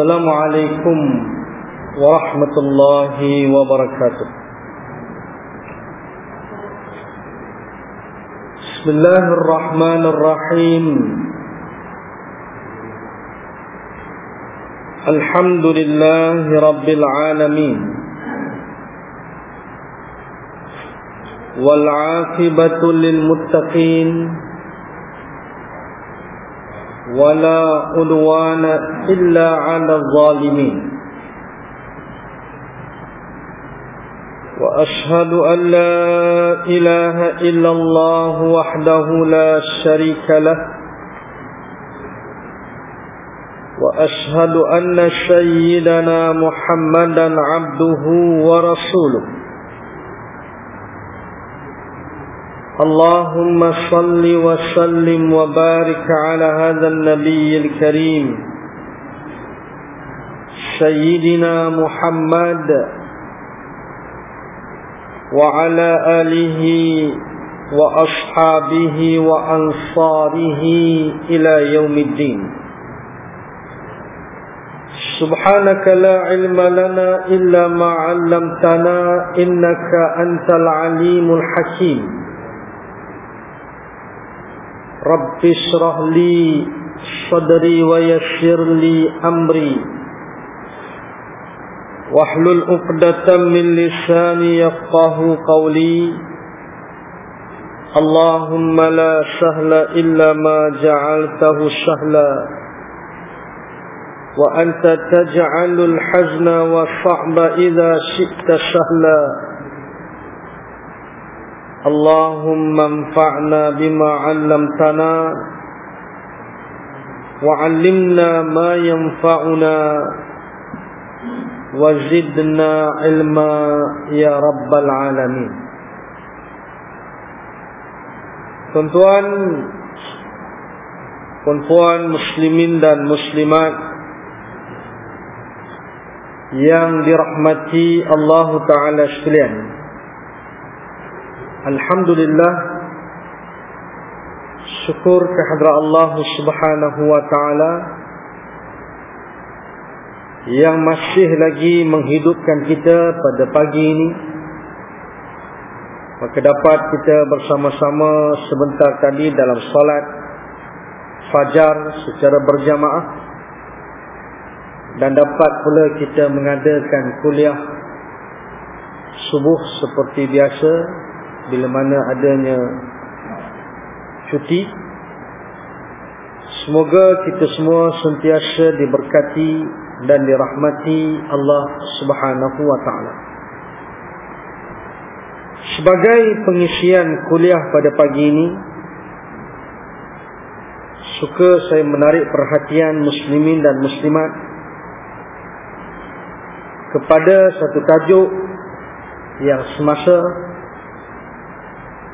Assalamualaikum warahmatullahi wabarakatuh. Bismillahirrahmanirrahim. Alhamdulillahirabbil alamin. Wal 'aqibatu lil muttaqin. ولا عدوان إلا على الظالمين وأشهد أن لا إله إلا الله وحده لا شريك له وأشهد أن سيدنا محمدا عبده ورسوله اللهم صل وسلم وبارك على هذا النبي الكريم. سيدنا محمد وعلى آله وأصحابه وأنصاره إلى يوم الدين. سبحانك لا علم لنا إلا ما علمتنا إنك أنت العليم الحكيم. رب اشرح لي صدري ويسر لي أمري واحلل عقدة من لساني يفقه قولي اللهم لا سهل إلا ما جعلته سهلا وأنت تجعل الحزن والصعب إذا شئت سهلا اللهم انفعنا بما علمتنا وعلمنا ما ينفعنا وزدنا علما يا رب العالمين Tuan-tuan Puan-puan muslimin dan muslimat Yang dirahmati Allah Ta'ala sekalian Alhamdulillah. Syukur kehadrat Allah subhanahu wa ta'ala Yang masih lagi menghidupkan kita pada pagi ini. Maka dapat kita bersama-sama sebentar tadi dalam salat Fajar secara berjamaah. Dan dapat pula kita mengadakan kuliah Subuh seperti biasa bila mana adanya cuti semoga kita semua sentiasa diberkati dan dirahmati Allah Subhanahu wa taala. Sebagai pengisian kuliah pada pagi ini suka saya menarik perhatian muslimin dan muslimat kepada satu tajuk yang semasa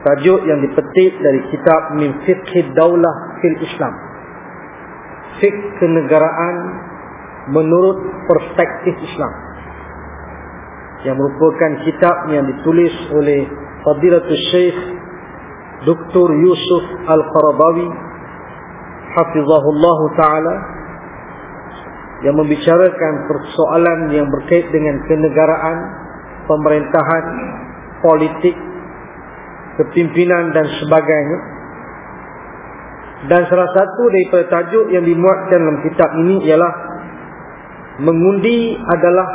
Tajuk yang dipetik dari kitab Min Fiqh Daulah fil Islam. Fiqh kenegaraan menurut perspektif Islam. Yang merupakan kitab yang ditulis oleh Fadilatul Syekh Dr. Yusuf Al-Qarabawi Hafizahullah Ta'ala yang membicarakan persoalan yang berkait dengan kenegaraan, pemerintahan, politik, kepimpinan dan sebagainya. Dan salah satu daripada tajuk yang dimuatkan dalam kitab ini ialah mengundi adalah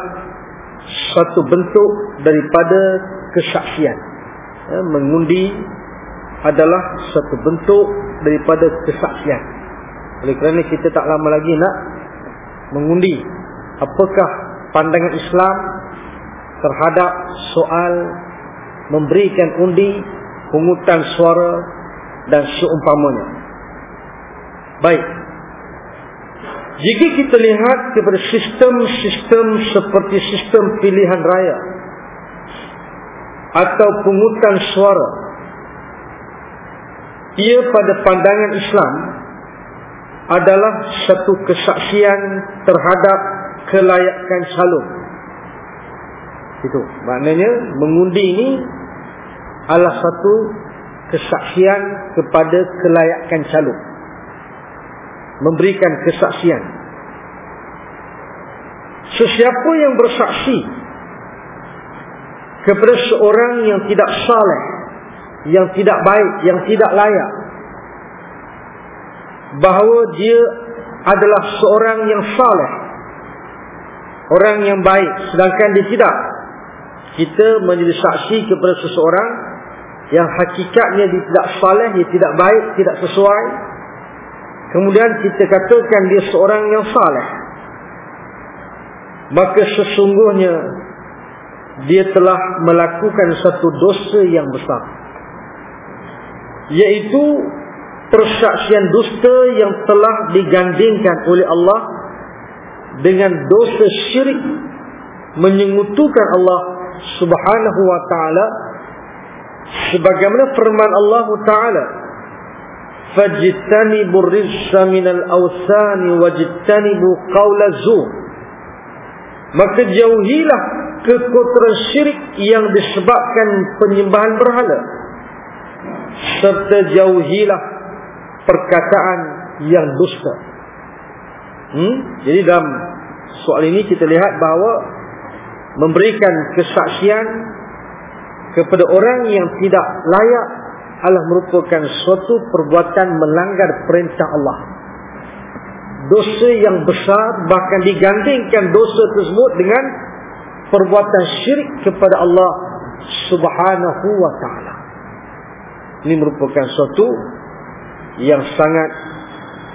satu bentuk daripada kesaksian. Ya, mengundi adalah satu bentuk daripada kesaksian. Oleh kerana kita tak lama lagi nak mengundi apakah pandangan Islam terhadap soal memberikan undi pungutan suara dan seumpamanya. Baik. Jika kita lihat kepada sistem-sistem seperti sistem pilihan raya atau pungutan suara, ia pada pandangan Islam adalah satu kesaksian terhadap kelayakan calon. Itu maknanya mengundi ini adalah satu kesaksian kepada kelayakan calon. Memberikan kesaksian. Sesiapa yang bersaksi kepada seorang yang tidak saleh, yang tidak baik, yang tidak layak bahawa dia adalah seorang yang saleh, orang yang baik sedangkan dia tidak. Kita menjadi saksi kepada seseorang yang hakikatnya dia tidak saleh, dia tidak baik, tidak sesuai. Kemudian kita katakan dia seorang yang saleh. Maka sesungguhnya dia telah melakukan satu dosa yang besar. Yaitu persaksian dusta yang telah digandingkan oleh Allah dengan dosa syirik menyekutukan Allah Subhanahu wa taala sebagaimana firman Allah taala fajtanibu rijsa minal awsani wajtanibu qawla zur maka jauhilah kekotoran syirik yang disebabkan penyembahan berhala serta jauhilah perkataan yang dusta hmm? jadi dalam soal ini kita lihat bahawa memberikan kesaksian kepada orang yang tidak layak adalah merupakan suatu perbuatan melanggar perintah Allah. Dosa yang besar bahkan digandingkan dosa tersebut dengan perbuatan syirik kepada Allah Subhanahu wa taala. Ini merupakan suatu yang sangat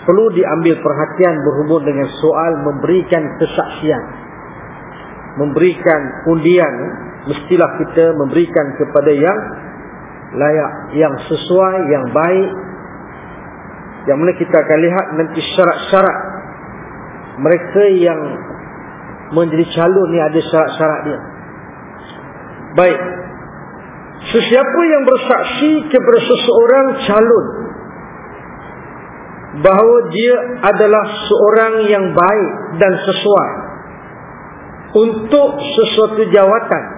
perlu diambil perhatian berhubung dengan soal memberikan kesaksian. Memberikan undian mestilah kita memberikan kepada yang layak, yang sesuai, yang baik. Yang mana kita akan lihat nanti syarat-syarat mereka yang menjadi calon ni ada syarat-syarat dia. Baik. Sesiapa yang bersaksi kepada seseorang calon bahawa dia adalah seorang yang baik dan sesuai untuk sesuatu jawatan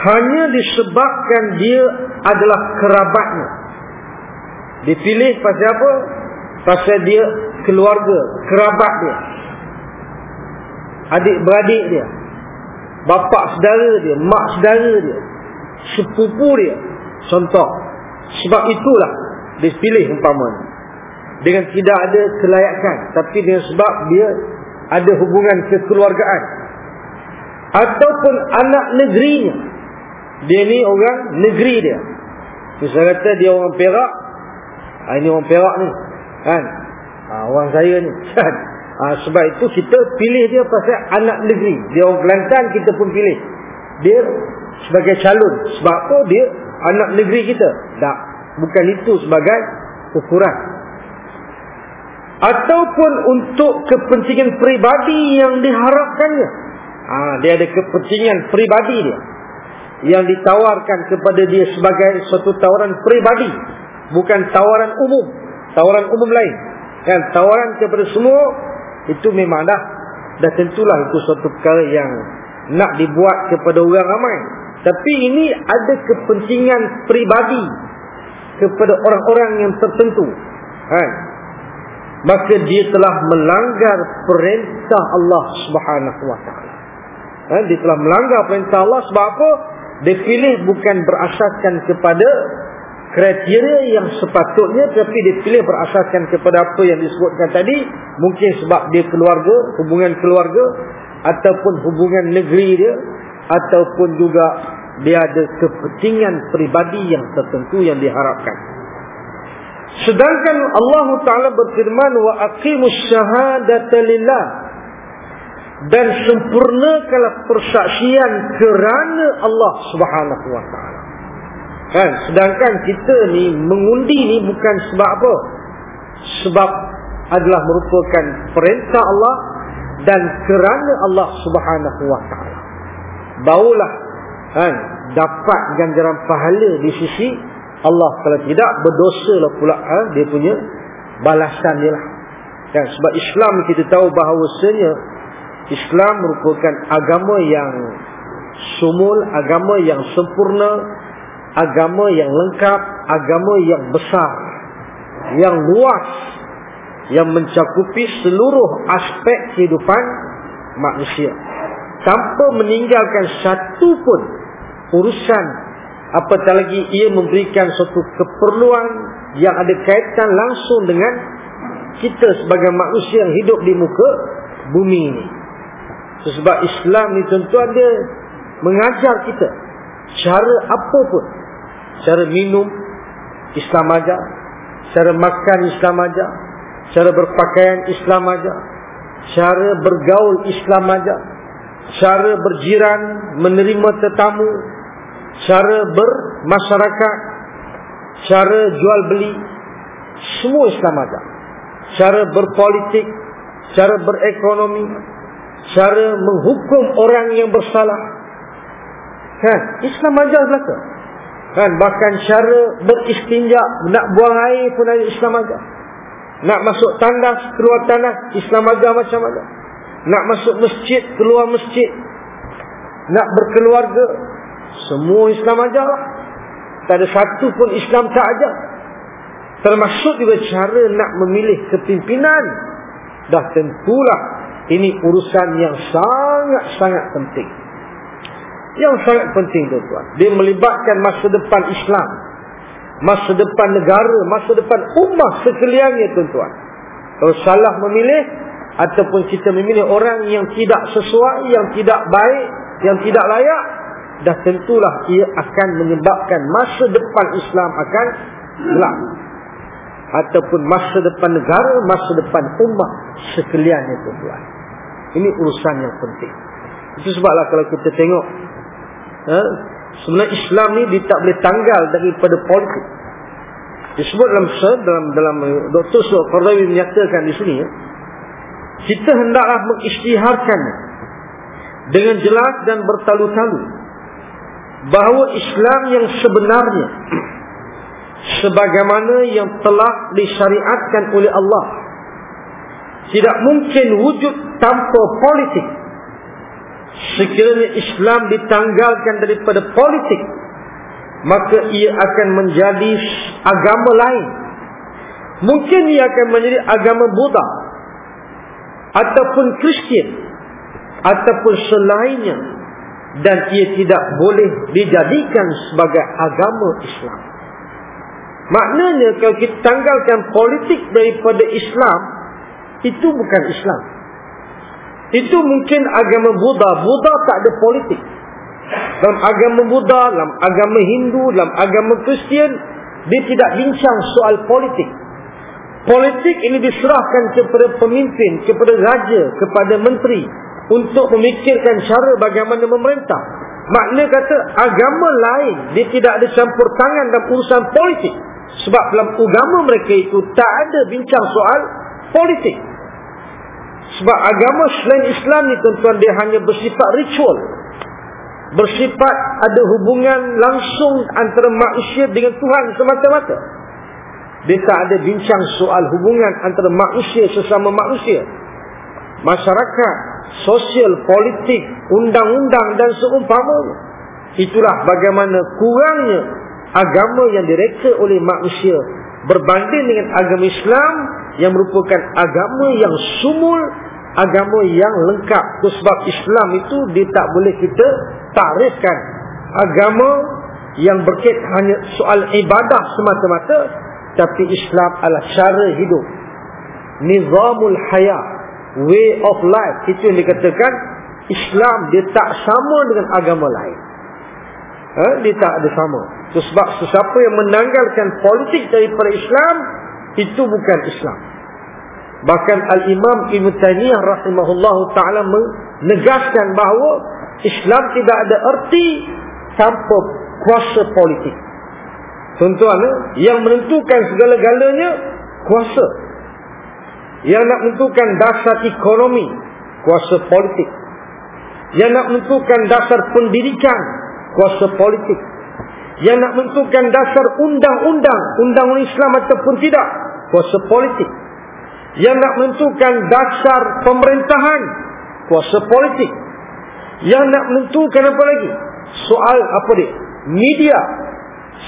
hanya disebabkan dia adalah kerabatnya. Dipilih pasal apa? Pasal dia keluarga, kerabat dia. Adik-beradik dia. Bapa saudara dia, mak saudara dia. Sepupu dia. Contoh. Sebab itulah dipilih umpamanya. Dengan tidak ada kelayakan. Tapi dengan sebab dia ada hubungan kekeluargaan. Ataupun anak negerinya. Dia ni orang negeri dia. Misalnya kata dia orang Perak. Ha, ini orang Perak ni. Kan? Ha, orang saya ni. Kan? Ha, sebab itu kita pilih dia pasal anak negeri. Dia orang Kelantan kita pun pilih. Dia sebagai calon. Sebab apa dia anak negeri kita? Tak. Bukan itu sebagai ukuran. Ataupun untuk kepentingan peribadi yang diharapkannya. Ha, dia ada kepentingan peribadi dia yang ditawarkan kepada dia sebagai suatu tawaran pribadi bukan tawaran umum tawaran umum lain. Kan tawaran kepada semua itu memang dah dah tentulah itu suatu perkara yang nak dibuat kepada orang ramai. Tapi ini ada kepentingan pribadi kepada orang-orang yang tertentu. Kan maka dia telah melanggar perintah Allah Subhanahu wa taala. Kan dia telah melanggar perintah Allah sebab apa dipilih bukan berasaskan kepada kriteria yang sepatutnya tapi dipilih berasaskan kepada apa yang disebutkan tadi. Mungkin sebab dia keluarga hubungan keluarga ataupun hubungan negeri dia ataupun juga dia ada kepentingan peribadi yang tertentu yang diharapkan. Sedangkan Allah Taala berfirman wa aqimus syahadata lillah dan sempurnakanlah persaksian kerana Allah Subhanahu wa taala. Kan sedangkan kita ni mengundi ni bukan sebab apa? Sebab adalah merupakan perintah Allah dan kerana Allah Subhanahu wa taala. Baulah kan dapat ganjaran pahala di sisi Allah kalau tidak berdosa lah pula ha, dia punya balasan dia lah. Kan sebab Islam kita tahu bahawasanya Islam merupakan agama yang sumul, agama yang sempurna, agama yang lengkap, agama yang besar, yang luas, yang mencakupi seluruh aspek kehidupan manusia. Tanpa meninggalkan satu pun urusan apatah lagi ia memberikan suatu keperluan yang ada kaitan langsung dengan kita sebagai manusia yang hidup di muka bumi ini sebab Islam ni tentu ada mengajar kita cara apa pun. Cara minum Islam ajar cara makan Islam ajar cara berpakaian Islam ajar cara bergaul Islam ajar cara berjiran menerima tetamu cara bermasyarakat cara jual beli semua Islam ajar cara berpolitik cara berekonomi cara menghukum orang yang bersalah. Kan? Islam ajar belaka. Kan? Bahkan cara beristinja nak buang air pun ada Islam ajar. Nak masuk tandas keluar tandas Islam ajar macam mana? Nak masuk masjid keluar masjid. Nak berkeluarga semua Islam ajar lah. tak ada satu pun Islam tak ajar. Termasuk juga cara nak memilih kepimpinan. Dah tentulah ini urusan yang sangat-sangat penting. Yang sangat penting tuan-tuan. Dia melibatkan masa depan Islam. Masa depan negara. Masa depan ummah sekaliannya tuan-tuan. Kalau salah memilih ataupun kita memilih orang yang tidak sesuai yang tidak baik yang tidak layak dah tentulah ia akan menyebabkan masa depan Islam akan gelap. Ataupun masa depan negara masa depan ummah sekaliannya tuan-tuan ini urusan yang penting. Itu sebablah kalau kita tengok ha, sebenarnya Islam ni dia tak boleh tanggal daripada politik. Disebut dalam dalam dalam Dr. Suhaib Qardawi menyatakan di sini ya, kita hendaklah mengisytiharkan dengan jelas dan bertalu-talu bahawa Islam yang sebenarnya sebagaimana yang telah disyariatkan oleh Allah tidak mungkin wujud tanpa politik. Sekiranya Islam ditanggalkan daripada politik maka ia akan menjadi agama lain. Mungkin ia akan menjadi agama Buddha ataupun Kristian ataupun selainnya dan ia tidak boleh dijadikan sebagai agama Islam. Maknanya kalau kita tanggalkan politik daripada Islam itu bukan Islam itu mungkin agama Buddha Buddha tak ada politik dalam agama Buddha dalam agama Hindu dalam agama Kristian dia tidak bincang soal politik Politik ini diserahkan kepada pemimpin, kepada raja, kepada menteri untuk memikirkan cara bagaimana memerintah. Makna kata agama lain dia tidak ada campur tangan dalam urusan politik. Sebab dalam agama mereka itu tak ada bincang soal politik. Sebab agama selain Islam ni tuan-tuan dia hanya bersifat ritual. Bersifat ada hubungan langsung antara manusia dengan Tuhan semata-mata. Dia tak ada bincang soal hubungan antara manusia sesama manusia. Masyarakat, sosial, politik, undang-undang dan seumpamanya. Itulah bagaimana kurangnya agama yang direka oleh manusia berbanding dengan agama Islam yang merupakan agama yang sumul, agama yang lengkap. Sebab Islam itu dia tak boleh kita tarifkan agama yang berkait hanya soal ibadah semata-mata tapi Islam adalah cara hidup nizamul hayat way of life itu yang dikatakan Islam dia tak sama dengan agama lain ha? dia tak ada sama itu sebab sesiapa yang menanggalkan politik daripada Islam itu bukan Islam bahkan Al-Imam Ibn Taymiyah rahimahullah ta'ala menegaskan bahawa Islam tidak ada erti tanpa kuasa politik Tuan-tuan, eh, yang menentukan segala-galanya kuasa. Yang nak menentukan dasar ekonomi, kuasa politik. Yang nak menentukan dasar pendidikan, kuasa politik. Yang nak menentukan dasar undang-undang, undang-undang Islam ataupun tidak, kuasa politik. Yang nak menentukan dasar pemerintahan, kuasa politik. Yang nak menentukan apa lagi? Soal apa dia? Media,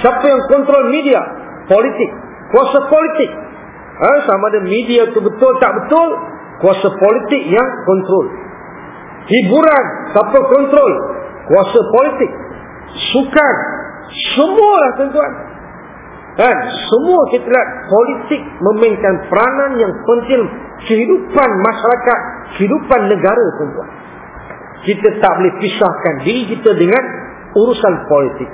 Siapa yang kontrol media? Politik. Kuasa politik. Ha, sama ada media itu betul tak betul, kuasa politik yang kontrol. hiburan, siapa kontrol, kuasa politik, sukan, semualah tuan-tuan. Kan? Semua kita lihat politik memainkan peranan yang penting kehidupan masyarakat, kehidupan negara tuan-tuan. Kita tak boleh pisahkan diri kita dengan urusan politik.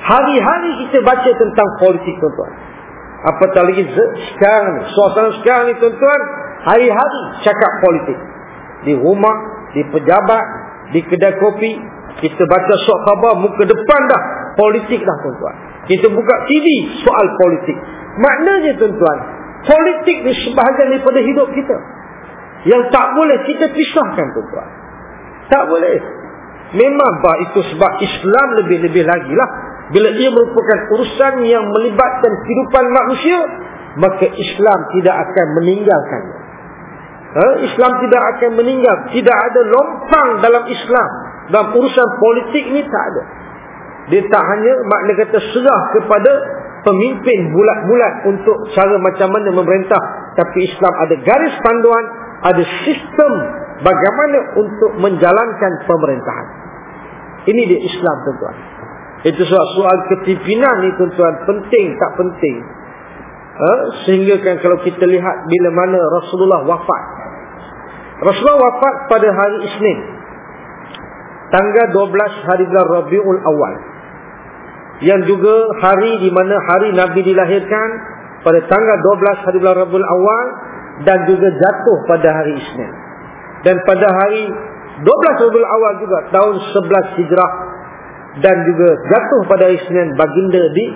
Hari-hari kita baca tentang politik tuan-tuan. Apatah lagi sekarang ni, suasana sekarang ni tuan-tuan, hari-hari cakap politik. Di rumah, di pejabat, di kedai kopi, kita baca suat khabar muka depan dah politik dah tuan-tuan. Kita buka TV soal politik. Maknanya tuan-tuan, politik ni sebahagian daripada hidup kita. Yang tak boleh kita pisahkan tuan-tuan. Tak boleh. Memang bah itu sebab Islam lebih-lebih lagi lah. Bila ia merupakan urusan yang melibatkan kehidupan manusia, maka Islam tidak akan meninggalkannya. Ha? Islam tidak akan meninggal. Tidak ada lompang dalam Islam. Dalam urusan politik ni tak ada. Dia tak hanya makna kata serah kepada pemimpin bulat-bulat untuk cara macam mana memerintah. Tapi Islam ada garis panduan, ada sistem bagaimana untuk menjalankan pemerintahan. Ini dia Islam tuan-tuan. Itu soal, soal ketipinan ni tuan-tuan penting tak penting. Ha? Sehingga kan kalau kita lihat bila mana Rasulullah wafat. Rasulullah wafat pada hari Isnin. Tanggal 12 hari bulan Rabiul Awal. Yang juga hari di mana hari Nabi dilahirkan pada tanggal 12 hari bulan Rabiul Awal dan juga jatuh pada hari Isnin. Dan pada hari 12 Rabiul Awal juga tahun 11 Hijrah dan juga jatuh pada hari Isnin baginda di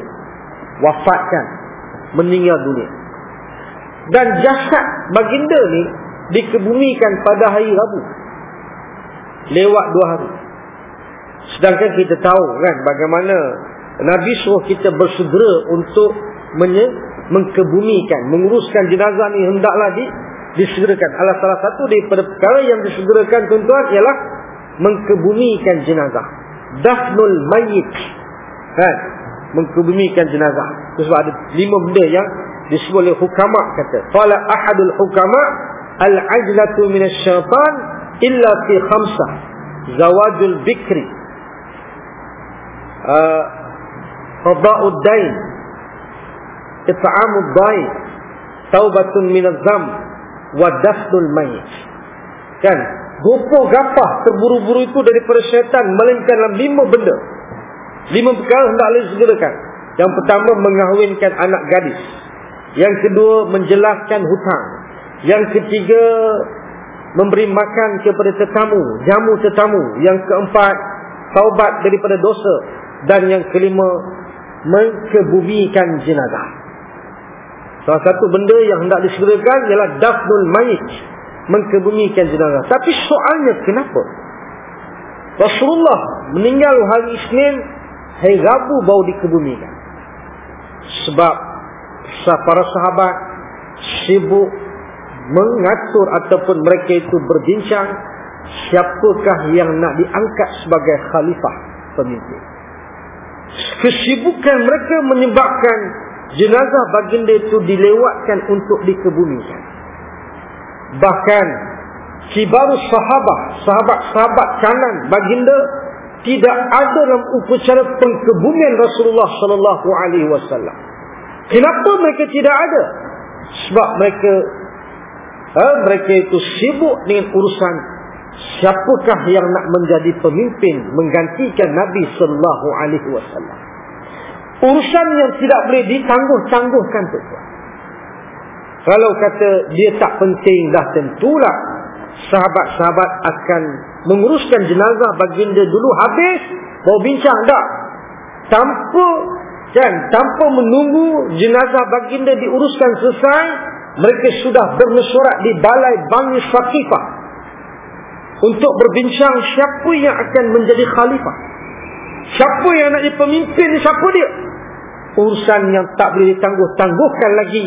wafatkan meninggal dunia. Dan jasad baginda ni dikebumikan pada hari Rabu. Lewat dua hari. Sedangkan kita tahu kan bagaimana Nabi suruh kita bersegera untuk menye, mengkebumikan, menguruskan jenazah ni hendaklah di, disegerakan. Alah salah satu daripada perkara yang disegerakan tuan-tuan ialah mengkebumikan jenazah. Dafnul mayyit. Kan? Mengkebumikan jenazah. Sebab ada lima benda yang disebut oleh hukama kata. Fala ahadul hukama al-ajlatu minasyaitan illa fi khamsah. Zawajul bikri. Uh, qada'ud dain. It'amud dain. Taubatun minaz-zam wa dafnul mayyit. Kan? Gopoh gapah terburu-buru itu daripada syaitan melainkan dalam lima benda. Lima perkara hendaklah disegerakan. Yang pertama mengahwinkan anak gadis. Yang kedua menjelaskan hutang. Yang ketiga memberi makan kepada tetamu, jamu tetamu. Yang keempat taubat daripada dosa dan yang kelima mengkebumikan jenazah. Salah satu benda yang hendak disegerakan ialah dafnul mayit, mengkebumikan jenazah. Tapi soalnya kenapa? Rasulullah meninggal hari Isnin, hari Rabu baru dikebumikan. Sebab para sahabat sibuk mengatur ataupun mereka itu berbincang siapakah yang nak diangkat sebagai khalifah pemimpin. Kesibukan mereka menyebabkan jenazah baginda itu dilewatkan untuk dikebumikan. Bahkan kibaru sahabat, sahabat-sahabat kanan baginda tidak ada dalam upacara pengkebumian Rasulullah sallallahu alaihi wasallam. Kenapa mereka tidak ada? Sebab mereka ha, mereka itu sibuk dengan urusan siapakah yang nak menjadi pemimpin menggantikan Nabi sallallahu alaihi wasallam. Urusan yang tidak boleh ditangguh-tangguhkan tu. Kalau kata dia tak penting dah tentulah sahabat-sahabat akan menguruskan jenazah baginda dulu habis baru bincang tak tanpa kan tanpa menunggu jenazah baginda diuruskan selesai mereka sudah bermesyuarat di balai Bani Saqifah untuk berbincang siapa yang akan menjadi khalifah. Siapa yang nak jadi pemimpin siapa dia? Urusan yang tak boleh ditangguh-tangguhkan lagi.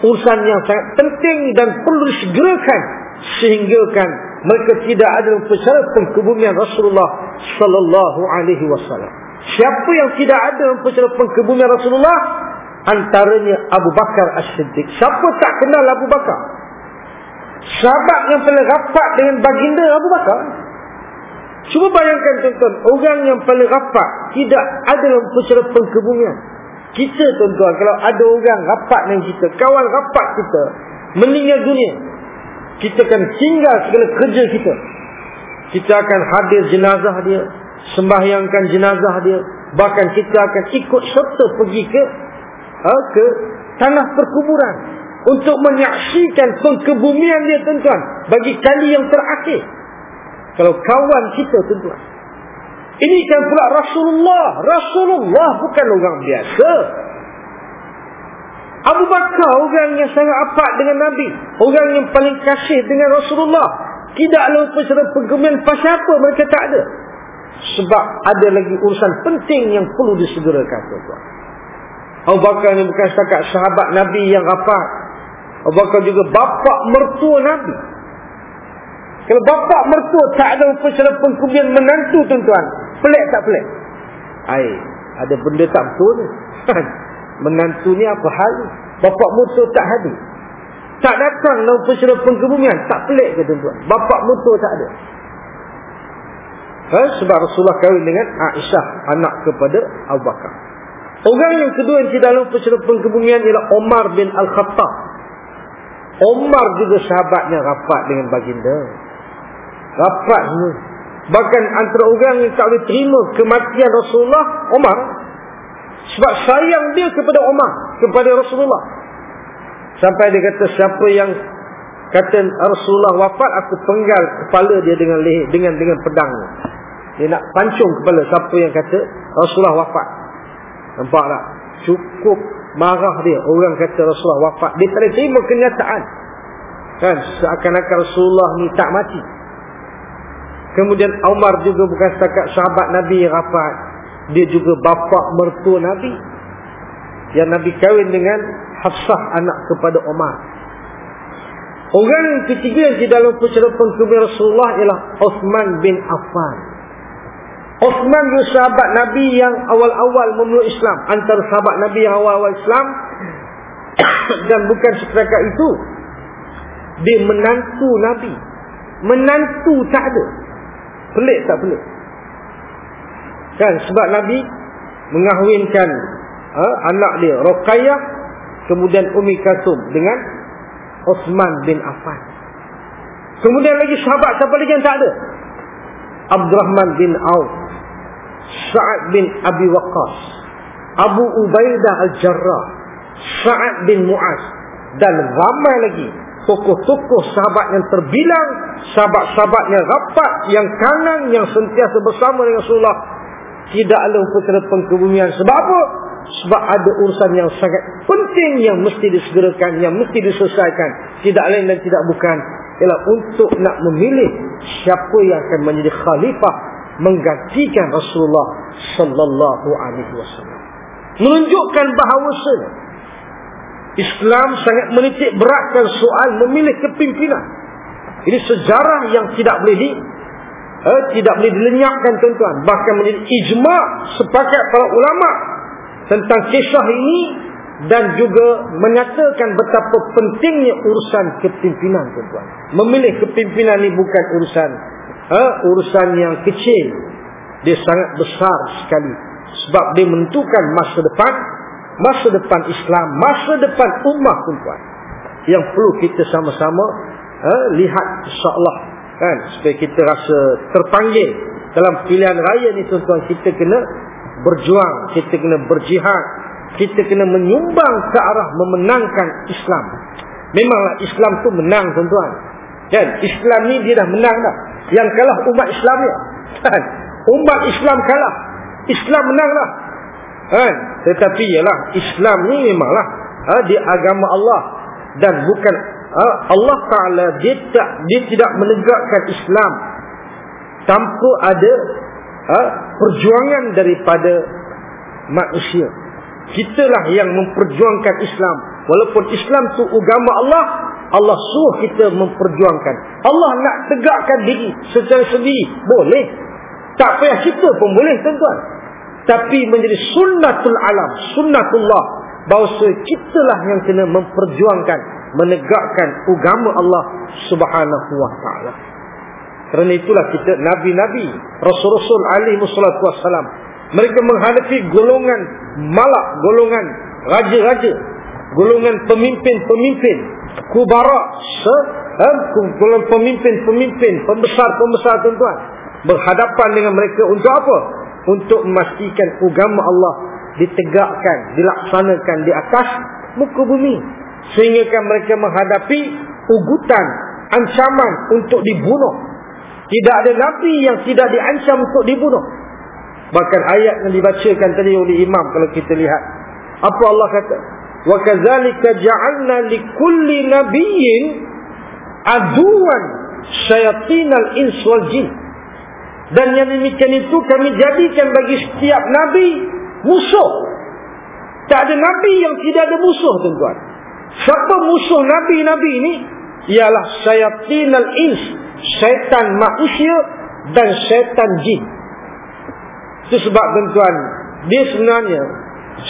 Urusan yang sangat penting dan perlu disegerakan sehingga kan mereka tidak ada upacara pengkebumian Rasulullah sallallahu alaihi wasallam. Siapa yang tidak ada upacara pengkebumian Rasulullah antaranya Abu Bakar As-Siddiq. Siapa tak kenal Abu Bakar? Sahabat yang paling rapat dengan baginda Abu Bakar. Cuba bayangkan tuan-tuan, orang yang paling rapat tidak ada dalam percara pengkebumian. Kita tuan-tuan, kalau ada orang rapat dengan kita, kawan rapat kita, meninggal dunia, kita akan tinggal segala kerja kita. Kita akan hadir jenazah dia, sembahyangkan jenazah dia, bahkan kita akan ikut serta pergi ke ha, ke tanah perkuburan untuk menyaksikan pengkebumian dia tuan-tuan bagi kali yang terakhir. Kalau kawan kita tuan-tuan. Ini kan pula Rasulullah. Rasulullah bukan orang biasa. Abu Bakar orang yang sangat apat dengan Nabi. Orang yang paling kasih dengan Rasulullah. Tidak lupa secara pengkebumian pasal apa mereka tak ada. Sebab ada lagi urusan penting yang perlu disegerakan. Abu Bakar ni bukan setakat sahabat Nabi yang rapat. Abu Bakar juga bapa mertua Nabi. Kalau bapa mertua tak ada upacara pengkubian menantu tuan-tuan. Pelik tak pelik? Hai, ada benda tak betul ni. menantu ni apa hal ni? Bapa mertua tak hadir. Tak datang dalam upacara pengkubian. Tak pelik ke tuan-tuan? Bapa mertua tak ada. Ha? Sebab Rasulullah kahwin dengan Aisyah, anak kepada Abu Bakar. Orang yang kedua yang tidak dalam upacara pengkubian ialah Omar bin Al-Khattab. Omar juga sahabatnya rapat dengan baginda. Rapat semua. Bahkan antara orang yang tak boleh terima kematian Rasulullah, Omar. Sebab sayang dia kepada Omar, kepada Rasulullah. Sampai dia kata siapa yang kata Rasulullah wafat, aku penggal kepala dia dengan leher, dengan dengan pedang. Dia nak pancung kepala siapa yang kata Rasulullah wafat. Nampak tak? Cukup marah dia. Orang kata Rasulullah wafat. Dia tak boleh terima kenyataan. Kan? Seakan-akan Rasulullah ni tak mati. Kemudian Umar juga bukan setakat sahabat Nabi rapat. Dia juga bapa mertua Nabi. Yang Nabi kahwin dengan Hafsah anak kepada Umar. Orang ketiga di dalam persyaratan pengkubur Rasulullah ialah Osman bin Affan. Osman juga sahabat Nabi yang awal-awal memeluk Islam. Antara sahabat Nabi yang awal-awal Islam. Dan bukan setakat itu. Dia menantu Nabi. Menantu tak ada. Pelik tak pelik? Kan sebab Nabi mengahwinkan ha, anak dia Ruqayyah kemudian Umi Kasum dengan Osman bin Affan. Kemudian lagi sahabat siapa lagi yang tak ada? Abdurrahman bin Auf, Sa'ad bin Abi Waqqas, Abu Ubaidah Al-Jarrah, Sa'ad bin Mu'az dan ramai lagi tokoh-tokoh sahabat yang terbilang, sahabat-sahabat yang rapat, yang kanan, yang sentiasa bersama dengan Rasulullah. Tidak ada perkara pengkebumian. Sebab apa? Sebab ada urusan yang sangat penting yang mesti disegerakan, yang mesti diselesaikan. Tidak lain dan tidak bukan. Ialah untuk nak memilih siapa yang akan menjadi khalifah menggantikan Rasulullah sallallahu alaihi wasallam. Menunjukkan bahawa Islam sangat menitik beratkan soal memilih kepimpinan. Ini sejarah yang tidak boleh di eh, tidak boleh dilenyapkan tuan-tuan. Bahkan menjadi ijma sepakat para ulama tentang kisah ini dan juga menyatakan betapa pentingnya urusan kepimpinan tuan-tuan. Memilih kepimpinan ini bukan urusan eh, urusan yang kecil. Dia sangat besar sekali sebab dia menentukan masa depan masa depan Islam, masa depan ummah tuan-tuan. Yang perlu kita sama-sama uh, lihat insya-Allah kan supaya kita rasa terpanggil dalam pilihan raya ni tuan-tuan kita kena berjuang, kita kena berjihad, kita kena menyumbang ke arah memenangkan Islam. Memanglah Islam tu menang tuan-tuan. Kan? Islam ni dia dah menang dah. Yang kalah umat Islam ni. Kan? Umat Islam kalah. Islam menang dah. Kan? Tetapi ialah Islam ni memanglah ha, dia agama Allah dan bukan ha, Allah Taala dia tak dia tidak menegakkan Islam tanpa ada ha, perjuangan daripada manusia. Kitalah yang memperjuangkan Islam. Walaupun Islam tu agama Allah, Allah suruh kita memperjuangkan. Allah nak tegakkan diri secara sendiri. Boleh. Tak payah kita pun boleh tuan-tuan tapi menjadi sunnatul alam, sunnatullah bahawa kitalah yang kena memperjuangkan, menegakkan agama Allah Subhanahu wa taala. Kerana itulah kita Nabi-Nabi Rasul-Rasul alaihi wassalam Mereka menghadapi golongan malak Golongan raja-raja Golongan pemimpin-pemimpin Kubara eh, Golongan pemimpin-pemimpin Pembesar-pembesar tuan-tuan Berhadapan dengan mereka untuk apa? Untuk memastikan agama Allah Ditegakkan, dilaksanakan di atas muka bumi Sehingga mereka menghadapi ugutan Ancaman untuk dibunuh tidak ada Nabi yang tidak diancam untuk dibunuh. Bahkan ayat yang dibacakan tadi oleh imam kalau kita lihat. Apa Allah kata? Wa kadzalika ja'alna likulli nabiyyin aduwan syayatinal ins wal jin. Dan yang demikian itu kami jadikan bagi setiap nabi musuh. Tak ada nabi yang tidak ada musuh tuan-tuan. Siapa musuh nabi-nabi ini? Ialah syayatinal ins syaitan manusia dan syaitan jin. Itu sebab tuan-tuan, dia sebenarnya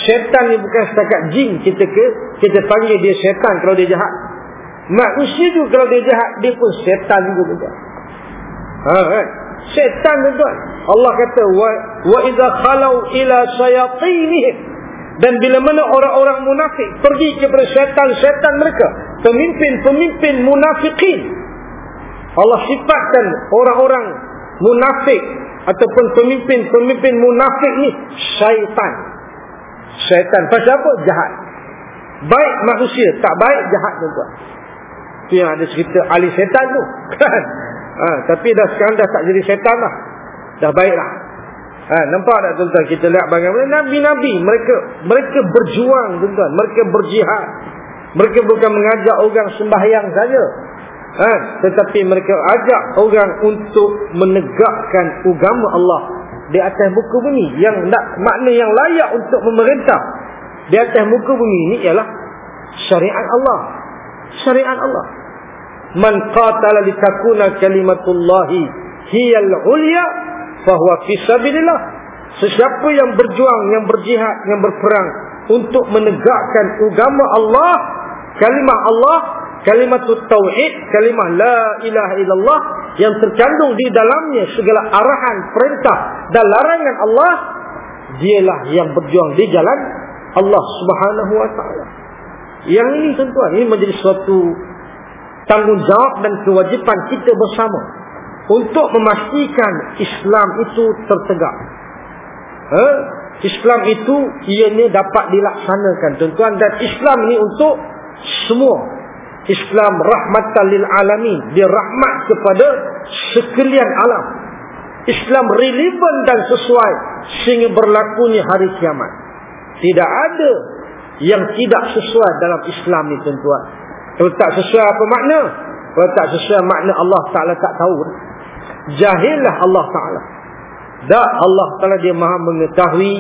syaitan ni bukan setakat jin kita ke kita panggil dia syaitan kalau dia jahat. Manusia tu kalau dia jahat dia pun syaitan juga. Ha kan? Syaitan tuan. Allah kata wa wa idza khalau ila syayatinihim dan bila mana orang-orang munafik pergi kepada syaitan-syaitan mereka, pemimpin-pemimpin munafikin Allah sifatkan orang-orang munafik ataupun pemimpin-pemimpin munafik ni syaitan. Syaitan pasal apa? Jahat. Baik manusia, tak baik jahat tuan-tuan. Itu yang ada cerita ahli syaitan tu. Kan? Ha, tapi dah sekarang dah tak jadi syaitan lah. Dah baiklah. Ha, nampak tak tuan-tuan kita lihat bagaimana Nabi-Nabi mereka mereka berjuang tuan-tuan. Mereka berjihad. Mereka bukan mengajak orang sembahyang saja ha, tetapi mereka ajak orang untuk menegakkan agama Allah di atas muka bumi yang nak makna yang layak untuk memerintah di atas muka bumi ini ialah syariat Allah syariat Allah man qatala litakuna kalimatullahi hiyal ulya fahuwa fi sabilillah sesiapa yang berjuang yang berjihad yang berperang untuk menegakkan agama Allah kalimah Allah kalimat tauhid, kalimah la ilaha illallah yang terkandung di dalamnya segala arahan, perintah dan larangan Allah, dialah yang berjuang di jalan Allah Subhanahu wa taala. Yang ini tuan-tuan, ini menjadi suatu tanggungjawab dan kewajipan kita bersama untuk memastikan Islam itu tertegak. Ha? Islam itu ianya dapat dilaksanakan tuan-tuan dan Islam ini untuk semua Islam rahmatan lil alamin. Dia rahmat kepada sekalian alam. Islam relevan dan sesuai sehingga berlakunya hari kiamat. Tidak ada yang tidak sesuai dalam Islam ni tuan-tuan. Kalau tak sesuai apa makna? Kalau tak sesuai makna Allah Ta'ala tak tahu. Jahillah Allah Ta'ala. Tak Allah Ta'ala dia maha mengetahui.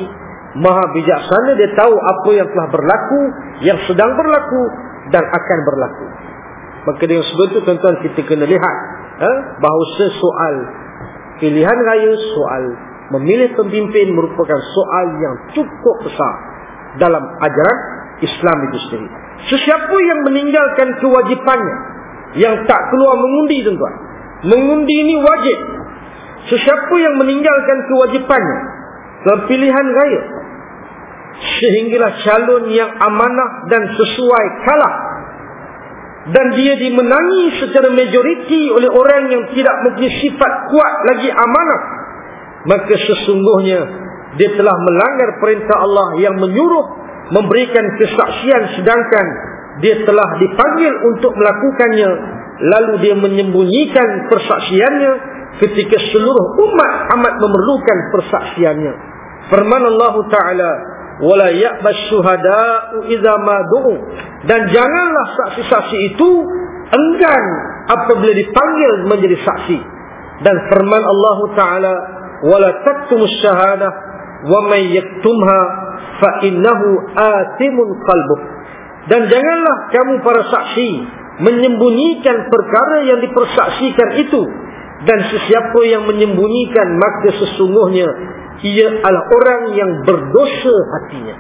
Maha bijaksana dia tahu apa yang telah berlaku. Yang sedang berlaku dan akan berlaku. Maka dengan sebab itu tuan-tuan kita kena lihat eh, bahawa sesoal pilihan raya, soal memilih pemimpin merupakan soal yang cukup besar dalam ajaran Islam itu sendiri. Sesiapa yang meninggalkan kewajipannya yang tak keluar mengundi tuan-tuan. Mengundi ini wajib. Sesiapa yang meninggalkan kewajipannya dalam pilihan raya sehinggalah calon yang amanah dan sesuai kalah dan dia dimenangi secara majoriti oleh orang yang tidak mempunyai sifat kuat lagi amanah maka sesungguhnya dia telah melanggar perintah Allah yang menyuruh memberikan kesaksian sedangkan dia telah dipanggil untuk melakukannya lalu dia menyembunyikan persaksiannya ketika seluruh umat amat memerlukan persaksiannya. Firman Allah Ta'ala wala ya'bas syuhada'u idza ma du'u. Dan janganlah saksi-saksi itu enggan apabila dipanggil menjadi saksi. Dan firman Allah taala wala taktumus syahadah wa may yaktumha fa innahu atimun qalbuh dan janganlah kamu para saksi menyembunyikan perkara yang dipersaksikan itu dan sesiapa yang menyembunyikan maka sesungguhnya ia adalah orang yang berdosa hatinya.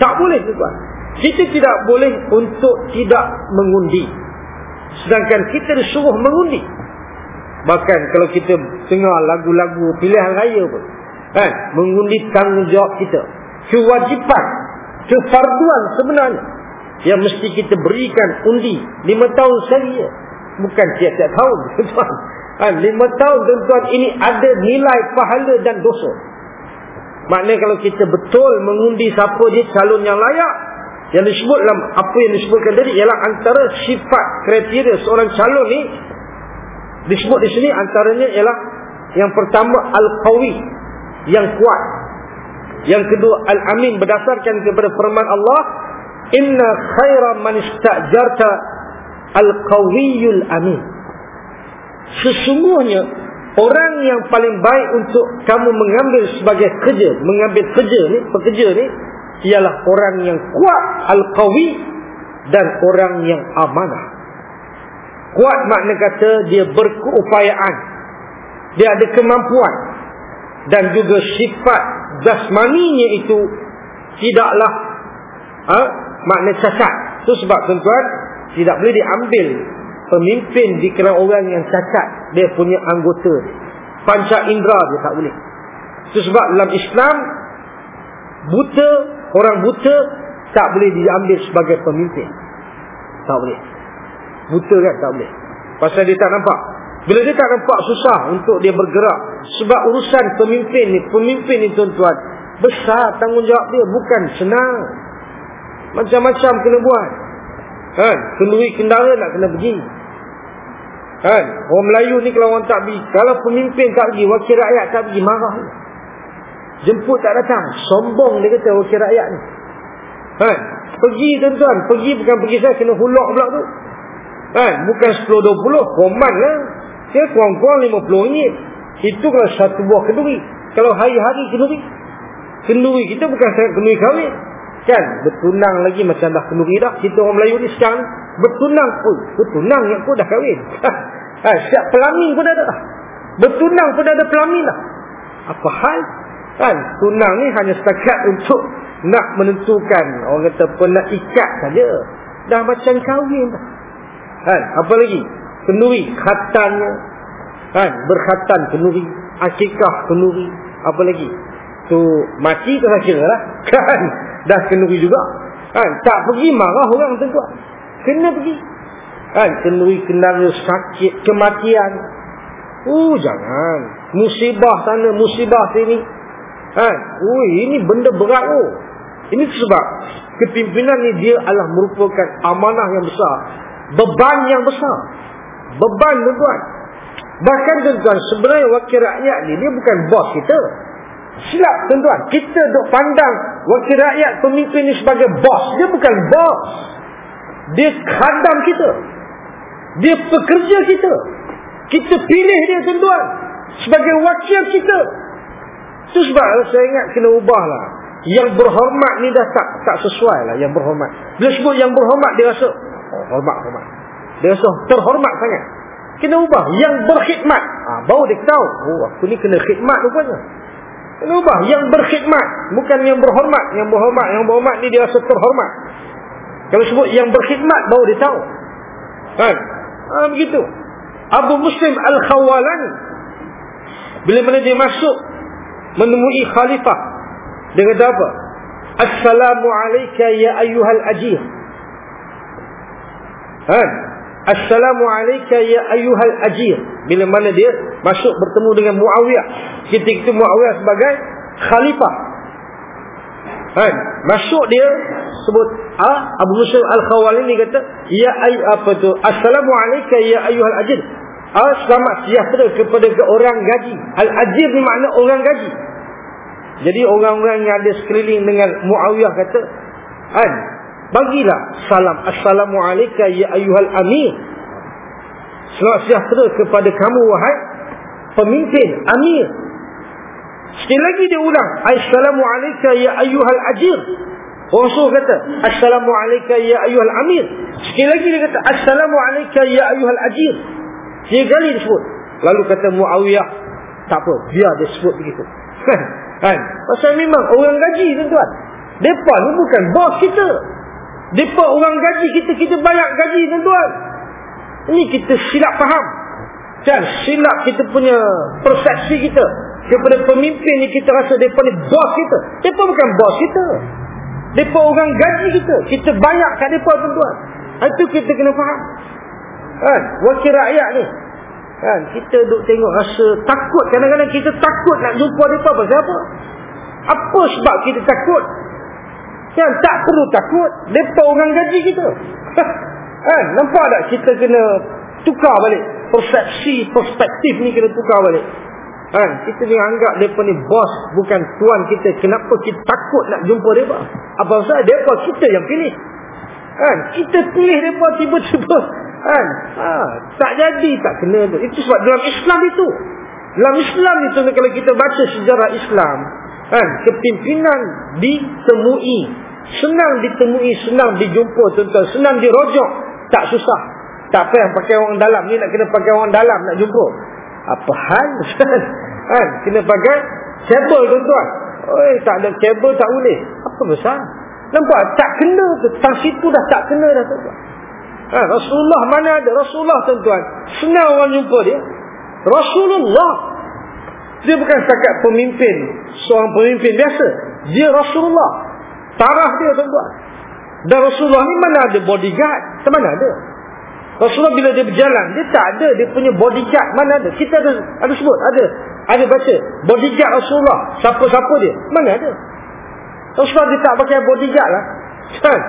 Tak boleh tuan. Kita tidak boleh untuk tidak mengundi. Sedangkan kita disuruh mengundi. Bahkan kalau kita dengar lagu-lagu pilihan raya pun. Kan? Mengundi tanggungjawab kita. Kewajipan. Kefarduan sebenarnya. Yang mesti kita berikan undi. Lima tahun sekali. Bukan tiap-tiap tahun. Kan? Lima tahun tuan-tuan ini ada nilai pahala dan dosa. Maknanya kalau kita betul mengundi siapa dia calon yang layak. Yang disebut dalam apa yang disebutkan tadi ialah antara sifat kriteria seorang calon ni disebut di sini antaranya ialah yang pertama al-qawi yang kuat. Yang kedua al-amin berdasarkan kepada firman Allah, "Inna khaira man istajarta al-qawiyul amin." Sesungguhnya orang yang paling baik untuk kamu mengambil sebagai kerja, mengambil kerja ni, pekerja ni ialah orang yang kuat al-qawi dan orang yang amanah. Kuat makna kata dia berkeupayaan. Dia ada kemampuan. Dan juga sifat jasmaninya itu tidaklah ha, makna cacat. Itu sebab tuan-tuan tidak boleh diambil pemimpin di kerana orang yang cacat. Dia punya anggota. Panca indera dia tak boleh. Itu sebab dalam Islam buta, orang buta tak boleh diambil sebagai pemimpin. Tak boleh. Buta kan tak boleh Pasal dia tak nampak Bila dia tak nampak susah untuk dia bergerak Sebab urusan pemimpin ni Pemimpin ni tuan-tuan Besar tanggungjawab dia Bukan senang. Macam-macam kena buat. Kan? Kenduri kendara nak kena pergi. Kan? Orang Melayu ni kalau orang tak pergi Kalau pemimpin tak pergi Wakil rakyat tak pergi Marah. Jemput tak datang Sombong dia kata wakil rakyat ni. Kan? Pergi tuan-tuan Pergi bukan pergi saya Kena hulak pula tu. Kan? Bukan 10-20. Koman lah. Dia kurang-kurang 50 ringgit. Itu kalau satu buah kenduri. Kalau hari-hari kenduri. Kenduri kita bukan sangat kenduri kahwin. Kan? Bertunang lagi macam dah kenduri dah. Kita orang Melayu ni sekarang. Bertunang pun. Bertunang yang pun dah kahwin. ha, siap pelamin pun dah ada. Bertunang pun dah ada pelamin dah. Apa hal? Kan? Tunang ni hanya setakat untuk nak menentukan. Orang kata pun nak ikat saja. Dah macam kahwin dah. Kan? Apa lagi? Kenuri khatannya. Kan? Berkhatan kenuri. Akikah kenuri. Apa lagi? Tu mati tu kira lah. Kan? Dah kenuri juga. Kan? Tak pergi marah orang tentu. Kena pergi. Kan? Kenuri kenara sakit. Kematian. Uh, jangan. Musibah sana, musibah sini. Kan? Ui, ini benda berat oh. Ini sebab kepimpinan ni dia adalah merupakan amanah yang besar beban yang besar beban tuan bahkan tuan sebenarnya wakil rakyat ni dia bukan bos kita. Silap tuan kita duk pandang wakil rakyat pemimpin ni sebagai bos. Dia bukan bos. Dia khadam kita. Dia pekerja kita. Kita pilih dia tuan sebagai wakil kita. Itu sebab saya ingat kena ubah lah yang berhormat ni dah tak tak sesuai lah yang berhormat. Bila sebut yang berhormat dia rasa Oh, hormat, hormat. Dia rasa terhormat sangat. Kena ubah. Yang berkhidmat. Ha, baru dia tahu. Oh, aku ni kena khidmat rupanya. Kena ubah. Yang berkhidmat. Bukan yang berhormat. Yang berhormat. Yang berhormat ni dia rasa terhormat. Kalau sebut yang berkhidmat, baru dia tahu. Kan? Ha, begitu. Abu Muslim Al-Khawalani. Bila mana dia masuk, menemui khalifah. Dia kata apa? Assalamualaikum ya ayuhal ajir. Kan? Assalamualaikum ya ayuhal ajir. Bila mana dia masuk bertemu dengan Muawiyah. Ketika itu Muawiyah sebagai khalifah. Kan? Masuk dia sebut ah, Abu Muslim Al-Khawal ini kata ya ay apa tu Assalamualaikum ya ayuhal ajir. Ah, selamat sejahtera kepada ke orang gaji. Al-ajir ni makna orang gaji. Jadi orang-orang yang ada sekeliling dengan Muawiyah kata, kan? Bagilah salam. Assalamualaikum ya ayuhal amir. Selamat sejahtera kepada kamu wahai pemimpin amir. Sekali lagi dia ulang assalamualaikum ya ayuhal ajir. Rasul kata assalamualaikum ya ayuhal amir. Sekali lagi dia kata assalamualaikum ya ayuhal ajir. Tiga kali disebut lalu kata muawiyah tak apa biar dia sebut begitu. Kan? Pasal memang orang gaji tuan-tuan depa ni bukan bos kita Depa orang gaji kita, kita banyak gaji tuan-tuan. Ini kita silap faham. Kan silap kita punya persepsi kita kepada pemimpin ni kita rasa depa ni bos kita. Depa bukan bos kita. Depa orang gaji kita. Kita banyak kat depa tuan-tuan. Itu kita kena faham. Kan? Wakil rakyat ni. Kan? Kita duk tengok rasa takut. Kadang-kadang kita takut nak jumpa depa pasal apa? Apa sebab kita takut? Kan? Tak perlu takut. Depa orang gaji kita. kan? Nampak tak kita kena tukar balik. Persepsi, perspektif ni kena tukar balik. Kan? Kita ni anggap mereka ni bos bukan tuan kita. Kenapa kita takut nak jumpa mereka? Apa sebab mereka kita yang pilih. Kan? Kita pilih mereka tiba-tiba. Kan? Ha, tak jadi tak kena tu. Itu sebab dalam Islam itu. Dalam Islam itu kalau kita baca sejarah Islam. Kan? Kepimpinan ditemui. Senang ditemui, senang dijumpa tuan-tuan. Senang dirojok. Tak susah. Tak payah pakai orang dalam. Ni nak kena pakai orang dalam nak jumpa. Apa hal? kan? Kena pakai kabel tuan-tuan. Oi, tak ada kabel tak boleh. Apa besar? Nampak? Tak kena tu. Tang situ dah tak kena dah tuan-tuan. Ha, Rasulullah mana ada? Rasulullah tuan-tuan. Senang orang jumpa dia. Rasulullah. Dia bukan setakat pemimpin. Seorang pemimpin biasa. Dia Rasulullah. Tarah dia tuan-tuan. Dan Rasulullah ni mana ada bodyguard? Mana ada? Rasulullah bila dia berjalan, dia tak ada dia punya bodyguard. Mana ada? Kita ada ada sebut, ada. Ada baca bodyguard Rasulullah. Siapa-siapa dia? Mana ada? Rasulullah dia tak pakai bodyguard lah. Kan?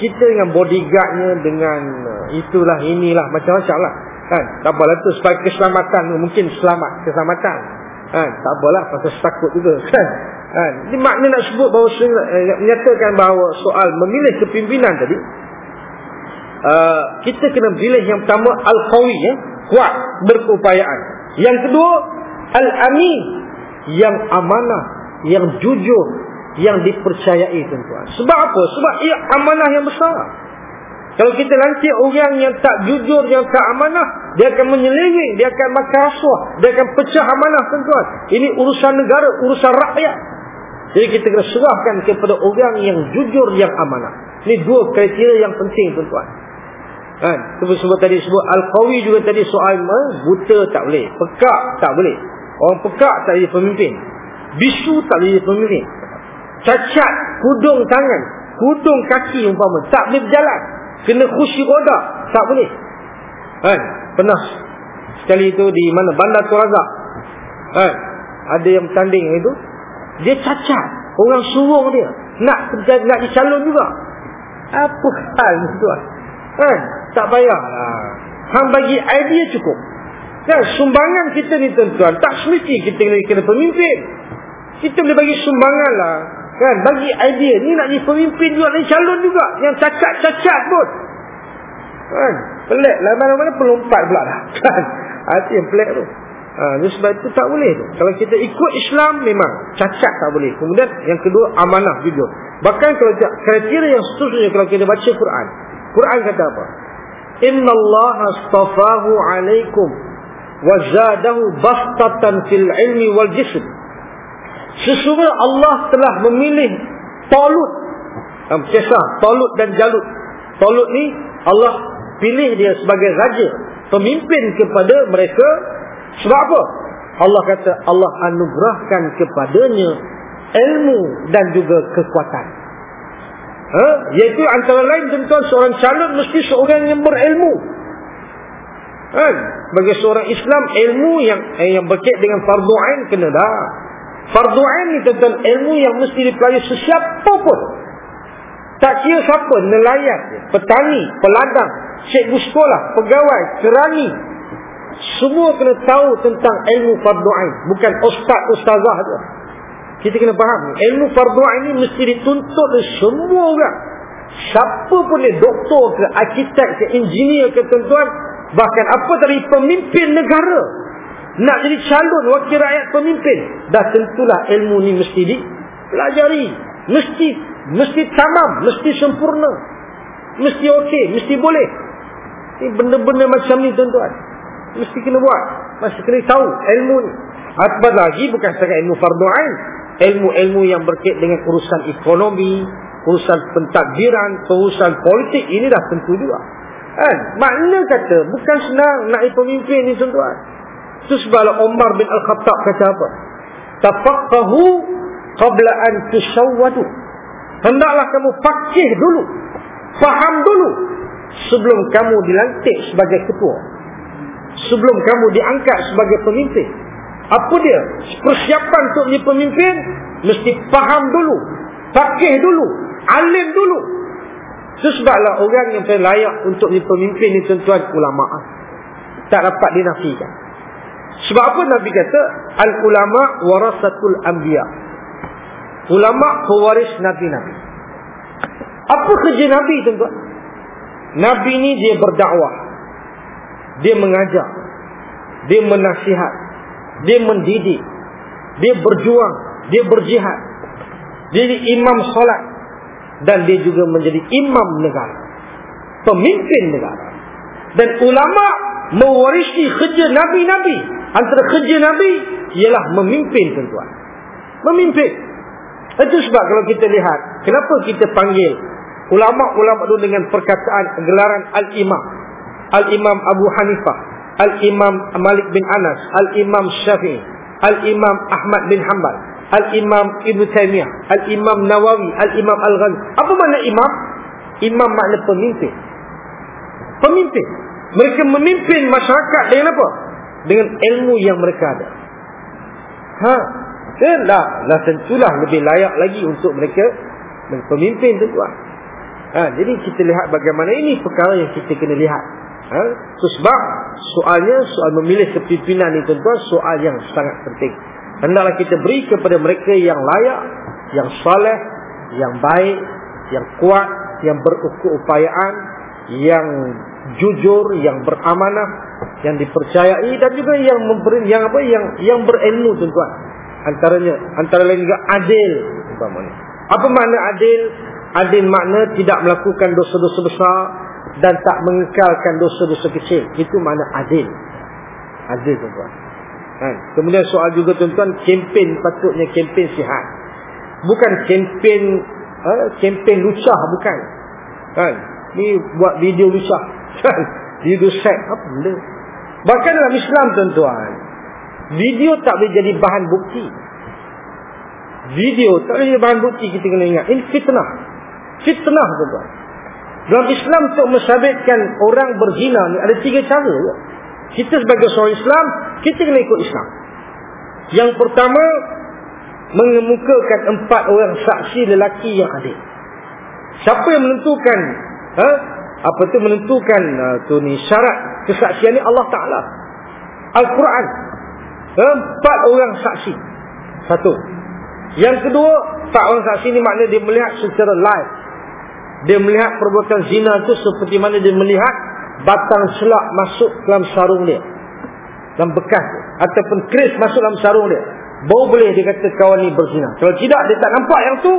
Kita dengan bodyguardnya dengan uh, itulah inilah macam-macam lah. Kan? Tak apalah tu supaya keselamatan mungkin selamat keselamatan. Kan? Tak apalah pasal takut juga. Kan? Kan? Ini makna nak sebut bahawa eh, menyatakan bahawa soal memilih kepimpinan tadi uh, kita kena pilih yang pertama al-qawi ya, kuat berkeupayaan. Yang kedua al-amin yang amanah, yang jujur, yang dipercayai tuan-tuan. Sebab apa? Sebab ia amanah yang besar. Kalau kita lantik orang yang tak jujur, yang tak amanah, dia akan menyeleweng, dia akan makan rasuah, dia akan pecah amanah tuan-tuan. Ini urusan negara, urusan rakyat. Jadi kita kena serahkan kepada orang yang jujur, yang amanah. Ini dua kriteria yang penting tuan-tuan. Kan? Sebut-sebut tadi sebut Al-Qawi juga tadi soal buta tak boleh. Pekak tak boleh. Orang pekak tak boleh pemimpin. Bisu tak boleh pemimpin. Cacat kudung tangan, kudung kaki umpama tak boleh berjalan. Kena kursi roda tak boleh. Kan? Pernah sekali itu di mana Bandar Turazak. Kan? Ada yang bertanding itu. Dia cacat. Orang suruh dia. Nak nak dicalon juga. Apa hal tuan? Kan? Tak payah. Hang bagi idea cukup. Kan? Sumbangan kita ni tuan-tuan. Tak semesti kita kena, kena pemimpin. Kita boleh bagi sumbangan lah. Kan? Bagi idea. Ni nak jadi pemimpin juga. Ni calon juga. Yang cacat-cacat pun. Kan? Pelik. Mana-mana pelompat pula dah. Kan? Hati yang pelik tu. Ha, sebab itu tak boleh tu. Kalau kita ikut Islam memang cacat tak boleh. Kemudian yang kedua amanah jujur. Bahkan kalau kriteria yang seterusnya kalau kita baca Quran. Quran kata apa? Inna Allah astafahu alaikum wa zadahu bastatan fil ilmi wal jism. Sesungguhnya Allah telah memilih Talut. Kisah Talut dan Jalut. Talut ni Allah pilih dia sebagai raja, pemimpin kepada mereka. Sebab apa? Allah kata Allah anugerahkan kepadanya ilmu dan juga kekuatan. Ha? Iaitu antara lain tuan seorang calon mesti seorang yang berilmu. Ha? Bagi seorang Islam ilmu yang eh, yang berkait dengan fardu ain kena dah. Fardu ain ni tuan ilmu yang mesti dipelajari sesiapa pun. Tak kira siapa, nelayan, petani, peladang, cikgu sekolah, pegawai, kerani. Semua kena tahu tentang ilmu fardu ain, bukan ustaz ustazah tu. Kita kena faham. Ilmu fardu ini mesti dituntut oleh semua orang. Siapa pun dia, doktor ke, arkitek ke, engineer ke, tuan-tuan. Bahkan apa tadi, pemimpin negara. Nak jadi calon wakil rakyat pemimpin. Dah tentulah ilmu ni mesti dipelajari. Mesti, mesti tamam, mesti sempurna. Mesti okey, mesti boleh. Ini benda-benda macam ni tuan-tuan. Mesti kena buat. Mesti kena tahu ilmu ni. Akbar lagi bukan setakat ilmu fardu'ain ilmu-ilmu yang berkait dengan urusan ekonomi, urusan pentadbiran, urusan politik, ini dah tentu juga. Kan? Makna kata, bukan senang nak pemimpin ni tuan-tuan. Itu sebablah Umar bin Al-Khattab kata apa? Tafaqahu qabla an tushawwadu. Hendaklah kamu fakih dulu. Faham dulu. Sebelum kamu dilantik sebagai ketua. Sebelum kamu diangkat sebagai pemimpin. Apa dia? Persiapan untuk menjadi pemimpin. Mesti faham dulu. Fakih dulu. Alim dulu. Itu sebablah orang yang layak untuk menjadi pemimpin ni tuan-tuan ulama. Tak dapat dinafikan. Sebab apa Nabi kata? Al-ulama warasatul anbiya. Ulama pewaris Nabi-Nabi. Apa kerja Nabi tuan-tuan? Nabi ni dia berdakwah. Dia mengajar. Dia menasihat. Dia mendidik. Dia berjuang. Dia berjihad. Dia jadi imam solat. Dan dia juga menjadi imam negara. Pemimpin negara. Dan ulama mewarisi kerja Nabi-Nabi. Antara kerja Nabi ialah memimpin tuan-tuan. Memimpin. Itu sebab kalau kita lihat. Kenapa kita panggil ulama-ulama itu dengan perkataan gelaran Al-Imam. Al-Imam Abu Hanifah. Al-Imam Malik bin Anas. Al-Imam Syafi'i. Al-Imam Ahmad bin Hanbal. Al-Imam Ibn Taymiyah. Al-Imam Nawawi. Al-Imam Al-Ghani. Apa makna imam? Imam makna pemimpin. Pemimpin. Mereka memimpin masyarakat dengan apa? Dengan ilmu yang mereka ada. Ha? Dan dah, dah tentulah lebih layak lagi untuk mereka pemimpin tu tuan. Ha, jadi kita lihat bagaimana ini perkara yang kita kena lihat. Ha? So, sebab soalnya soal memilih kepimpinan itu tuan soal yang sangat penting. Hendaklah kita beri kepada mereka yang layak, yang soleh, yang baik, yang kuat, yang berupayaan, yang jujur, yang beramanah, yang dipercayai dan juga yang memberi yang apa yang yang berilmu tuan-tuan. Antaranya antara lain juga adil umpamanya. Apa makna adil? Adil makna tidak melakukan dosa-dosa besar dan tak mengekalkan dosa-dosa kecil. Itu makna adil. Adil tuan-tuan. Kan? Kemudian soal juga tuan-tuan, kempen patutnya kempen sihat. Bukan kempen uh, kempen lucah bukan. Kan? Ni buat video lucah. Video set apa benda? Bahkan dalam Islam tuan-tuan, video tak boleh jadi bahan bukti. Video tak boleh jadi bahan bukti kita kena ingat. Ini fitnah. Fitnah tuan-tuan. Dalam Islam untuk mensabitkan orang berzina ni ada tiga cara. Ya? Kita sebagai seorang Islam, kita kena ikut Islam. Yang pertama, mengemukakan empat orang saksi lelaki yang adil. Siapa yang menentukan ha? Apa tu menentukan uh, tu ni syarat kesaksian ni Allah Taala. Al-Quran. Empat orang saksi. Satu. Yang kedua, empat orang saksi ni maknanya dia melihat secara live. Dia melihat perbuatan zina tu seperti mana dia melihat batang selak masuk dalam sarung dia. Dalam bekas ataupun keris masuk dalam sarung dia. Baru boleh dia kata kawan ni berzina. Kalau tidak dia tak nampak yang tu,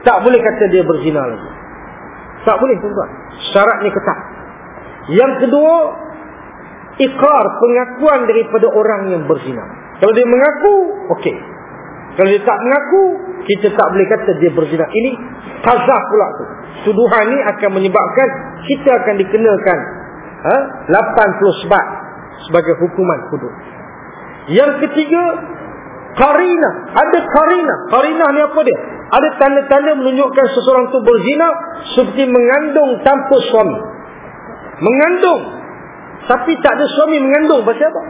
tak boleh kata dia berzina lagi. Tak boleh tuan-tuan. Syarat ni ketat. Yang kedua, ikrar pengakuan daripada orang yang berzina. Kalau dia mengaku, okey. Kalau dia tak mengaku, kita tak boleh kata dia berzina. Ini kazah pula tu. Tuduhan ni akan menyebabkan kita akan dikenakan ha, 80 sebab sebagai hukuman hudud. Yang ketiga, karina. Ada karina. Karina ni apa dia? Ada tanda-tanda menunjukkan seseorang tu berzina seperti mengandung tanpa suami. Mengandung. Tapi tak ada suami mengandung. Pasal apa?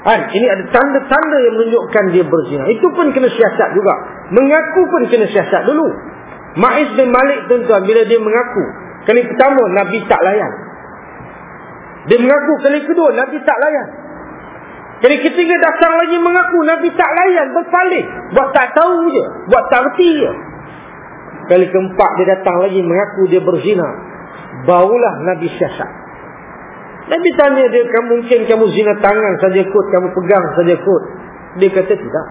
Kan? Ini ada tanda-tanda yang menunjukkan dia berzina. Itu pun kena siasat juga. Mengaku pun kena siasat dulu. Ma'iz bin Malik tuan-tuan bila dia mengaku. Kali pertama Nabi tak layan. Dia mengaku kali kedua Nabi tak layan. Kali ketiga datang lagi mengaku Nabi tak layan berpaling. Buat tak tahu je. Buat tak reti je. Kali keempat dia datang lagi mengaku dia berzina. Barulah Nabi siasat. Nabi tanya dia, kamu mungkin kamu zina tangan saja kot, kamu pegang saja kot. Dia kata tidak.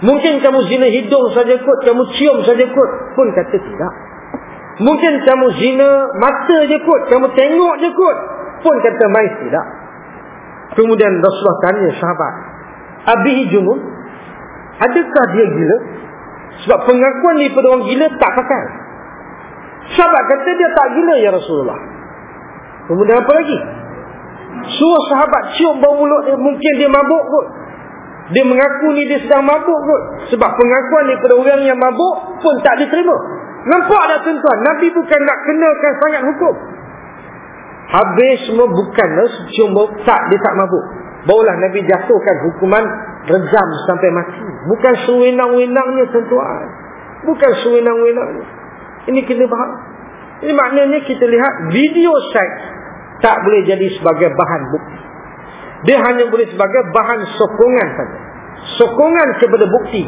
Mungkin kamu zina hidung saja kot, kamu cium saja kot. Pun kata tidak. Mungkin kamu zina mata je kot, kamu tengok je kot. Pun kata mais tidak. Kemudian Rasulullah tanya sahabat. Abi Jumun, adakah dia gila? Sebab pengakuan daripada orang gila tak pakai. Sahabat kata dia tak gila ya Rasulullah. Kemudian apa lagi? Suruh sahabat cium bau mulut dia. Mungkin dia mabuk kot. Dia mengaku ni dia sedang mabuk kot. Sebab pengakuan daripada orang yang mabuk pun tak diterima. Nampak tak tuan-tuan? Nabi bukan nak kenakan sangat hukum. Habis semua bukanlah cium bau. Tak, dia tak mabuk. Barulah Nabi jatuhkan hukuman rejam sampai mati. Bukan sewenang-wenangnya tuan-tuan. Bukan sewenang-wenangnya. Ini kena faham. Ini maknanya kita lihat video seks tak boleh jadi sebagai bahan bukti. Dia hanya boleh sebagai bahan sokongan saja. Sokongan kepada bukti.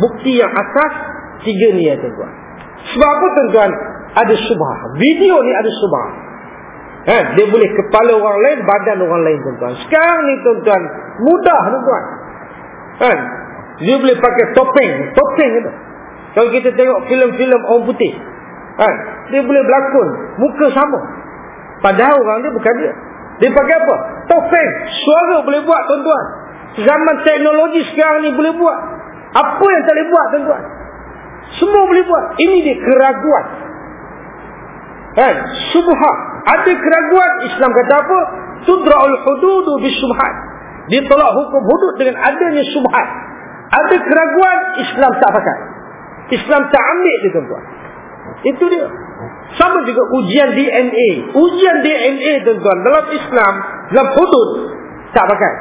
Bukti yang atas tiga ni ya tuan-tuan. Sebab apa tuan-tuan? Ada subah. Video ni ada subah. Ha, dia boleh kepala orang lain, badan orang lain tuan-tuan. Sekarang ni tuan-tuan, mudah tuan-tuan. Ha, dia boleh pakai topeng. Topeng itu. Kalau kita tengok filem-filem orang putih. Ha, dia boleh berlakon. Muka sama. Padahal orang dia bukan dia. Dia pakai apa? Topeng. Suara boleh buat tuan-tuan. Zaman teknologi sekarang ni boleh buat. Apa yang tak boleh buat tuan-tuan? Semua boleh buat. Ini dia keraguan. Kan? Subhat. Ada keraguan. Islam kata apa? Tudra'ul hududu bisubhat. Dia tolak hukum hudud dengan adanya subhat. Ada keraguan. Islam tak pakai. Islam tak ambil dia tuan-tuan. Itu dia. Sama juga ujian DNA. Ujian DNA tuan-tuan. Dalam Islam. Dalam hudud. Tak pakai.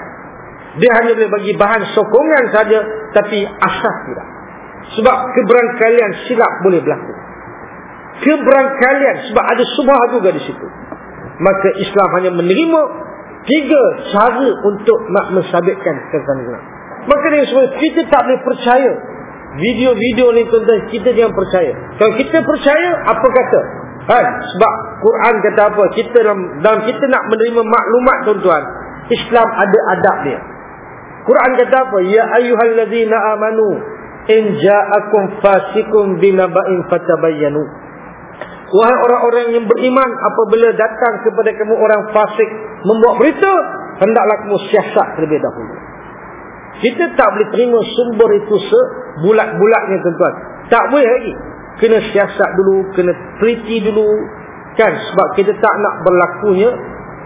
Dia hanya boleh bagi bahan sokongan saja. Tapi asas tidak. Sebab keberangkalian silap boleh berlaku. Keberangkalian. Sebab ada subah juga di situ. Maka Islam hanya menerima tiga cara untuk nak mensabitkan kesangan. Maka dia semua kita tak boleh percaya video-video ni tuan-tuan kita jangan percaya. Kalau kita percaya apa kata? Kan? Sebab Quran kata apa? Kita dalam, dalam kita nak menerima maklumat tuan-tuan, Islam ada adab dia. Quran kata apa? Ya ayyuhallazina amanu in ja'akum fasikum binaba'in fatabayyanu. Wahai orang-orang yang beriman apabila datang kepada kamu orang fasik membuat berita, hendaklah kamu siasat terlebih dahulu. Kita tak boleh terima sumber itu sebulat-bulatnya tuan-tuan. Tak boleh lagi kena siasat dulu, kena treaty dulu. Kan? Sebab kita tak nak berlakunya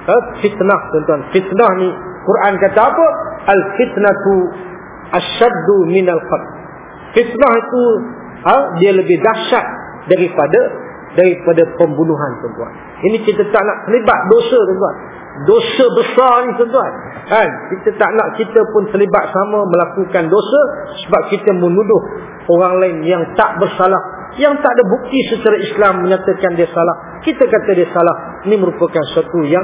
uh, fitnah, tuan-tuan. Fitnah ni, Quran kata apa? Al-fitnatu asyaddu minal qad. Fitnah itu, uh, dia lebih dahsyat daripada daripada pembunuhan, tuan-tuan. Ini kita tak nak terlibat dosa, tuan-tuan. Dosa besar ni, tuan-tuan. Kan? Kita tak nak kita pun terlibat sama melakukan dosa sebab kita menuduh orang lain yang tak bersalah yang tak ada bukti secara Islam menyatakan dia salah. Kita kata dia salah. Ini merupakan sesuatu yang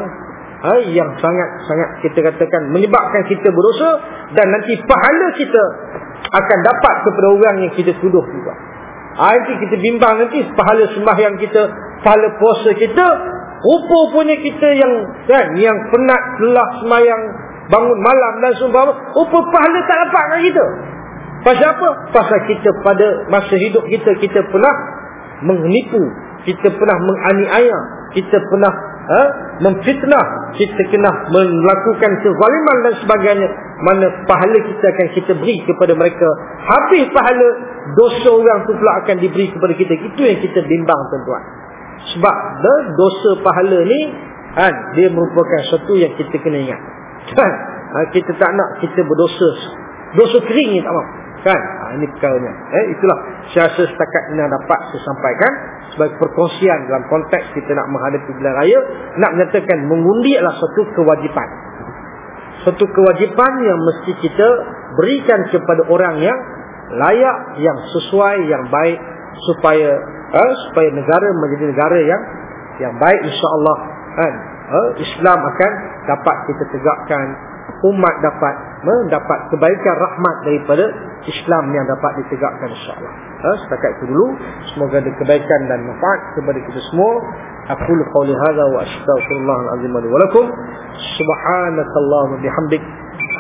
ha, yang sangat-sangat kita katakan menyebabkan kita berdosa dan nanti pahala kita akan dapat kepada orang yang kita tuduh juga. Nanti kita bimbang nanti pahala sembahyang kita, pahala puasa kita, rupa-rupanya kita yang kan, yang penat, lelah sembahyang, bangun malam dan seumpama, rupa pahala tak dapat dengan kita. Pasal apa? Pasal kita pada masa hidup kita, kita pernah menipu. Kita pernah menganiaya. Kita pernah ha, memfitnah. Kita kena melakukan kezaliman dan sebagainya. Mana pahala kita akan kita beri kepada mereka. Habis pahala, dosa orang tu pula akan diberi kepada kita. Itu yang kita bimbang tuan-tuan. Sebab the, dosa pahala ni, ha, dia merupakan sesuatu yang kita kena ingat. Ha, kita tak nak kita berdosa. Dosa kering ni tak mahu. Kan? Ha, ini perkaranya. Eh, itulah saya rasa setakat ini dapat saya sampaikan sebagai perkongsian dalam konteks kita nak menghadapi bulan raya. Nak menyatakan mengundi adalah satu kewajipan. Satu kewajipan yang mesti kita berikan kepada orang yang layak, yang sesuai, yang baik supaya eh, supaya negara menjadi negara yang yang baik insya-Allah kan. Eh, Islam akan dapat kita tegakkan umat dapat mendapat kebaikan rahmat daripada Islam yang dapat ditegakkan insyaAllah. Ha, setakat itu dulu. Semoga ada kebaikan dan manfaat kepada kita semua. Aku qawli hadha wa astaghfirullahaladzim wa lakum. Subhanakallahumma bihamdik.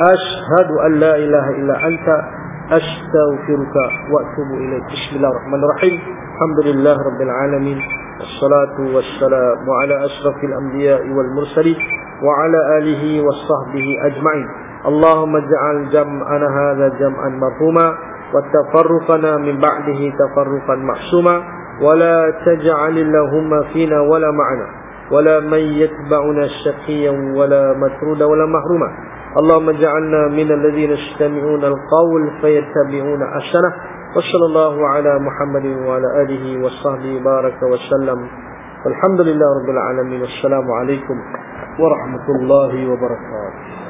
Ashhadu an la ilaha illa anta. Astaghfiruka wa atubu ilaih. Bismillahirrahmanirrahim. Alhamdulillah rabbil alamin. Wassalatu wassalamu ala asrafil anbiya wal mursalin. وعلى آله وصحبه أجمعين اللهم اجعل جمعنا هذا جمعا مرحوما وتفرقنا من بعده تفرقا معصوما ولا تجعل اللهم فينا ولا معنا ولا من يتبعنا شقيا ولا مترودا ولا محروما اللهم اجعلنا من الذين يستمعون القول فيتبعون أحسنه وصلى الله على محمد وعلى آله وصحبه بارك وسلم. والحمد لله رب العالمين والسلام عليكم ورحمة الله وبركاته.